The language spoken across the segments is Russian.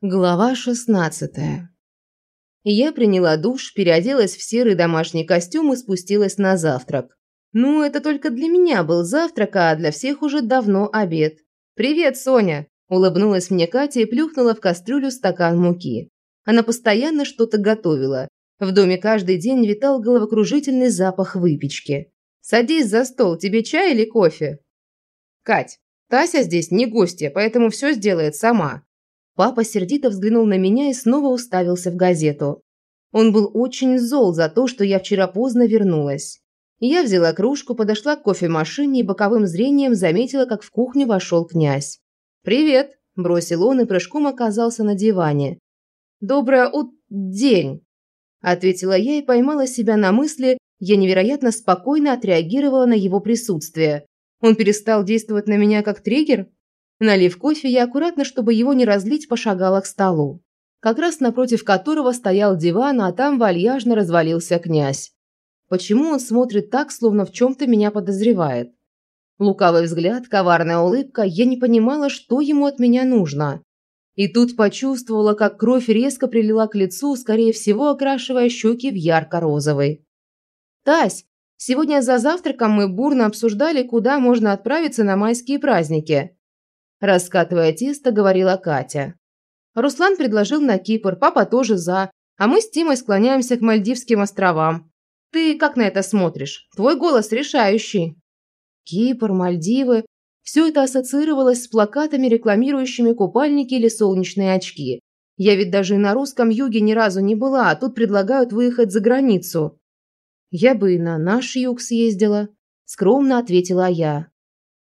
Глава 16. Я приняла душ, переоделась в серый домашний костюм и спустилась на завтрак. Ну, это только для меня был завтрак, а для всех уже давно обед. «Привет, Соня!» – улыбнулась мне Катя и плюхнула в кастрюлю стакан муки. Она постоянно что-то готовила. В доме каждый день витал головокружительный запах выпечки. «Садись за стол, тебе чай или кофе?» «Кать, Тася здесь не гостья, поэтому все сделает сама», Папа сердито взглянул на меня и снова уставился в газету. Он был очень зол за то, что я вчера поздно вернулась. Я взяла кружку, подошла к кофемашине и боковым зрением заметила, как в кухню вошел князь. «Привет!» – бросил он и прыжком оказался на диване. «Доброе ут... день!» – ответила я и поймала себя на мысли, я невероятно спокойно отреагировала на его присутствие. Он перестал действовать на меня как триггер? Налив кофе, я аккуратно, чтобы его не разлить, пошагала к столу, как раз напротив которого стоял диван, а там вальяжно развалился князь. Почему он смотрит так, словно в чем-то меня подозревает? Лукавый взгляд, коварная улыбка, я не понимала, что ему от меня нужно. И тут почувствовала, как кровь резко прилила к лицу, скорее всего, окрашивая щеки в ярко-розовый. «Тась, сегодня за завтраком мы бурно обсуждали, куда можно отправиться на майские праздники. Раскатывая тесто, говорила Катя. Руслан предложил на Кипр, папа тоже за, а мы с Тимой склоняемся к Мальдивским островам. Ты как на это смотришь? Твой голос решающий. Кипр, Мальдивы. Все это ассоциировалось с плакатами, рекламирующими купальники или солнечные очки. Я ведь даже и на русском юге ни разу не была, а тут предлагают выехать за границу. Я бы и на наш юг съездила, скромно ответила я.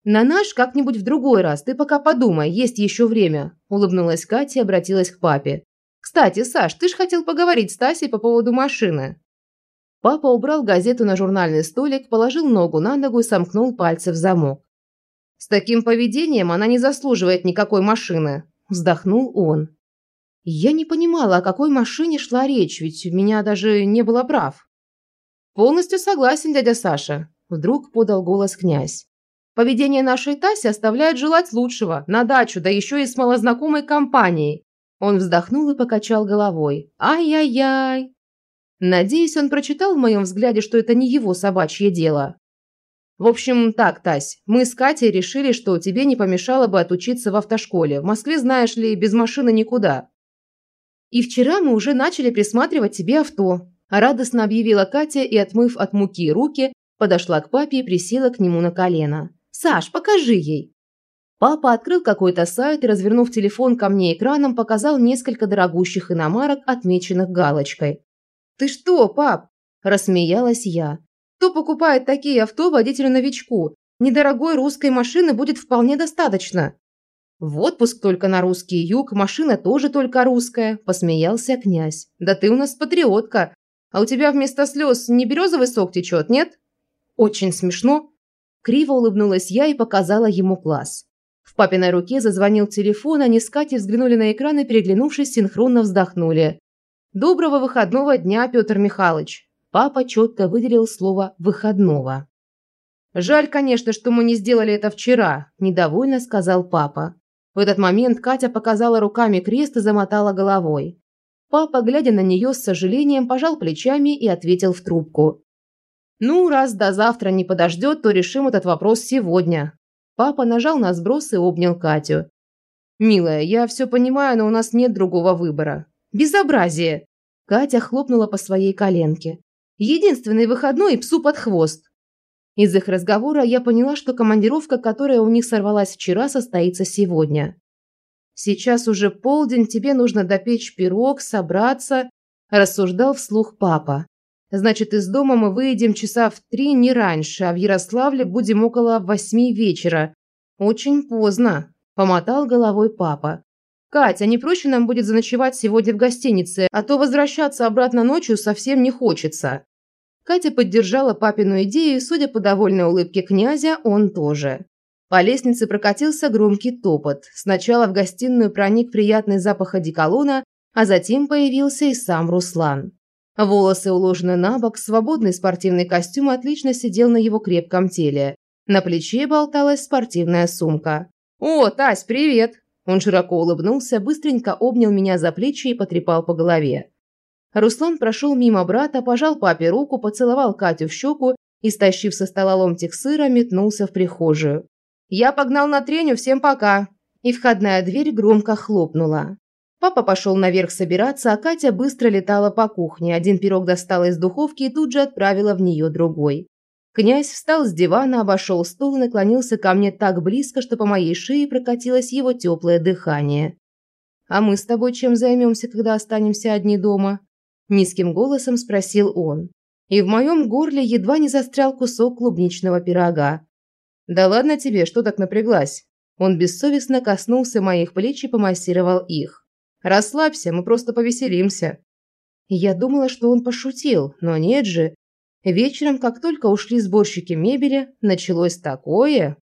«На наш как-нибудь в другой раз, ты пока подумай, есть еще время», – улыбнулась Катя и обратилась к папе. «Кстати, Саш, ты ж хотел поговорить с Тасей по поводу машины». Папа убрал газету на журнальный столик, положил ногу на ногу и сомкнул пальцы в замок. «С таким поведением она не заслуживает никакой машины», – вздохнул он. Я не понимала, о какой машине шла речь, ведь у меня даже не было прав. «Полностью согласен, дядя Саша», – вдруг подал голос князь. Поведение нашей Таси оставляет желать лучшего. На дачу, да еще и с малознакомой компанией. Он вздохнул и покачал головой. Ай-яй-яй. Надеюсь, он прочитал в моем взгляде, что это не его собачье дело. В общем, так, Тась, мы с Катей решили, что тебе не помешало бы отучиться в автошколе. В Москве, знаешь ли, без машины никуда. И вчера мы уже начали присматривать тебе авто. Радостно объявила Катя и, отмыв от муки руки, подошла к папе и присела к нему на колено. Саш, покажи ей!» Папа открыл какой-то сайт и, развернув телефон ко мне экраном, показал несколько дорогущих иномарок, отмеченных галочкой. «Ты что, пап?» – рассмеялась я. «Кто покупает такие авто водителю-новичку? Недорогой русской машины будет вполне достаточно». «В отпуск только на русский юг, машина тоже только русская», – посмеялся князь. «Да ты у нас патриотка. А у тебя вместо слез не березовый сок течет, нет?» «Очень смешно», Криво улыбнулась я и показала ему класс. В папиной руке зазвонил телефон, они с Катей взглянули на экран и, переглянувшись, синхронно вздохнули. «Доброго выходного дня, Петр Михайлович!» Папа четко выделил слово «выходного». «Жаль, конечно, что мы не сделали это вчера», – недовольно сказал папа. В этот момент Катя показала руками крест и замотала головой. Папа, глядя на нее с сожалением, пожал плечами и ответил в трубку. Ну, раз до завтра не подождет, то решим этот вопрос сегодня. Папа нажал на сброс и обнял Катю. «Милая, я все понимаю, но у нас нет другого выбора». «Безобразие!» Катя хлопнула по своей коленке. «Единственный выходной и псу под хвост». Из их разговора я поняла, что командировка, которая у них сорвалась вчера, состоится сегодня. «Сейчас уже полдень, тебе нужно допечь пирог, собраться», – рассуждал вслух папа. Значит, из дома мы выйдем часа в три не раньше, а в Ярославле будем около восьми вечера. Очень поздно, помотал головой папа. Катя, не проще нам будет заночевать сегодня в гостинице, а то возвращаться обратно ночью совсем не хочется. Катя поддержала папину идею, и, судя по довольной улыбке князя, он тоже. По лестнице прокатился громкий топот. Сначала в гостиную проник приятный запах одеколона, а затем появился и сам Руслан. Волосы уложены на бок, свободный спортивный костюм отлично сидел на его крепком теле. На плече болталась спортивная сумка. «О, Тась, привет!» Он широко улыбнулся, быстренько обнял меня за плечи и потрепал по голове. Руслан прошел мимо брата, пожал папе руку, поцеловал Катю в щеку и, стащив со стола ломтик сыра, метнулся в прихожую. «Я погнал на треню, всем пока!» И входная дверь громко хлопнула. Папа пошел наверх собираться, а Катя быстро летала по кухне. Один пирог достала из духовки и тут же отправила в нее другой. Князь встал с дивана, обошел стол и наклонился ко мне так близко, что по моей шее прокатилось его теплое дыхание. «А мы с тобой чем займемся, когда останемся одни дома?» Низким голосом спросил он. И в моем горле едва не застрял кусок клубничного пирога. «Да ладно тебе, что так напряглась?» Он бессовестно коснулся моих плеч и помассировал их. «Расслабься, мы просто повеселимся». Я думала, что он пошутил, но нет же. Вечером, как только ушли сборщики мебели, началось такое.